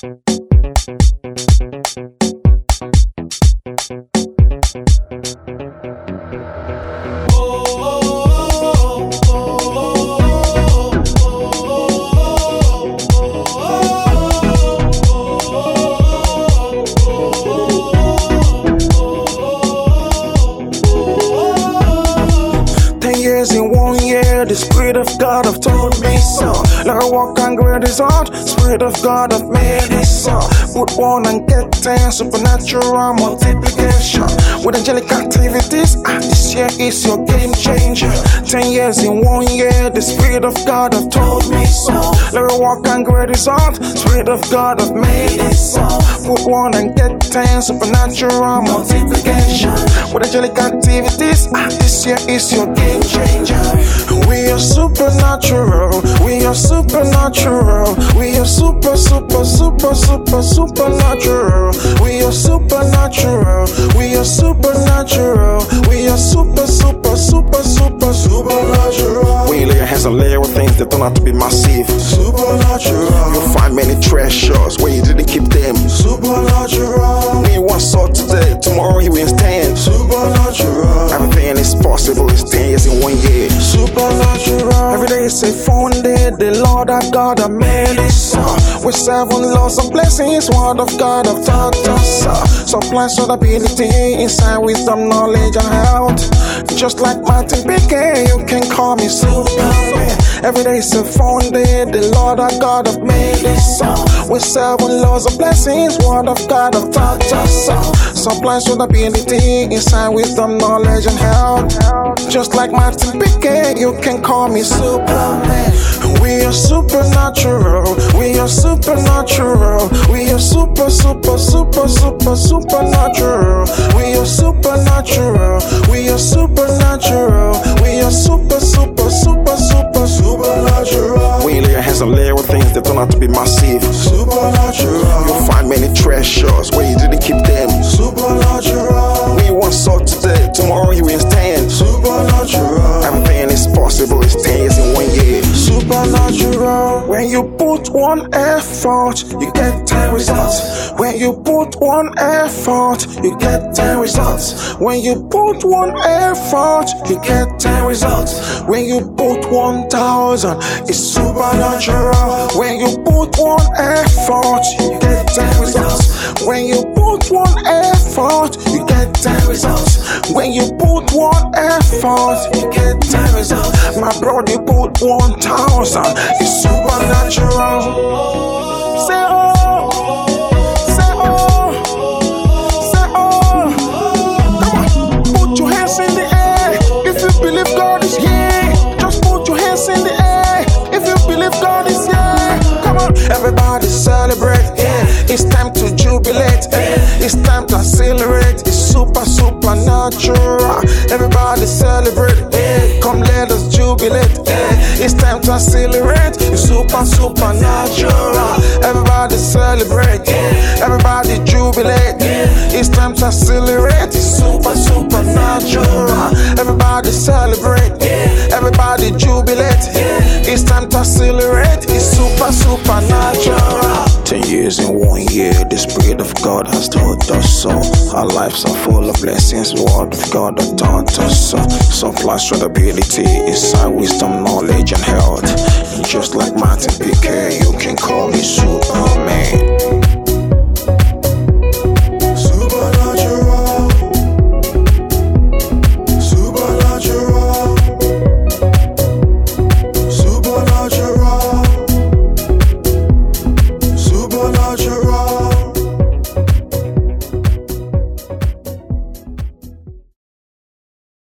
Ten year, the Spirit of God have told me so. Let her walk and great is art, Spirit of God have made it so. Put one and get ten, supernatural multiplication. With angelic activities, ah, this year is your game changer. Ten years in one year, the Spirit of God have told me so. Let her walk and great is art, Spirit of God have made it so. Put one and get ten, supernatural multiplication. With angelic activities, ah, this year is your game changer. We are supernatural, we are supernatural, we are super, super, super, super, supernatural. We are supernatural, we are supernatural, we are super, super, super, super, supernatural. When you lay your hands on layer with things that don't have to be massive, supernatural. You'll find many treasures where you didn't keep them, supernatural. When salt today, tomorrow you will stand, supernatural. Everything is possible, it's 10 years in one year, supernatural. Every day is a fun day, the Lord our God have made it so. With seven laws of blessings, word of God I've taught us. Uh, supply so ability, inside wisdom, knowledge, and health. Just like Martin Piquet, you can call me Superman. Every day is a fun day, the Lord our God have made it so. With seven laws of blessings, word of God have taught us. Uh, supply so ability, inside wisdom, knowledge, and health. Just like Martin Piquet, you can call me Superman. We are supernatural, we are supernatural, we are super, super, super, super, supernatural. We are supernatural, are supernatural, we are super, super, super, super, supernatural. When you lay your hands on layer with things that don't have to be massive, supernatural. You'll find many treasures where When you put one effort, you get 10 results. When you put one effort, you get 10 results. When you put one effort, you get 10 results. When you put 1,000, it's supernatural. When you put one effort, you get 10 results. When you put one effort, you get 10 results. When you put one effort, you get 10 results. My brother, put 1,000, it's supernatural. Say oh, say oh, say oh. Come on, put your hands in the air if you believe God is here. Just put your hands in the air if you believe God is here. Come on, everybody celebrate. Supernatural. Everybody celebrate. Come let us jubilate. It's time to accelerate. It's super supernatural. Everybody celebrate. Everybody jubilate. It's time to accelerate. It's super supernatural. Everybody celebrate. Everybody jubilate. It's time to accelerate. God has taught us so. Our lives are full of blessings, the Word of God has taught us so. Supply ability, inside wisdom, knowledge, and health. Just like Martin Piquet, you can call me Superman.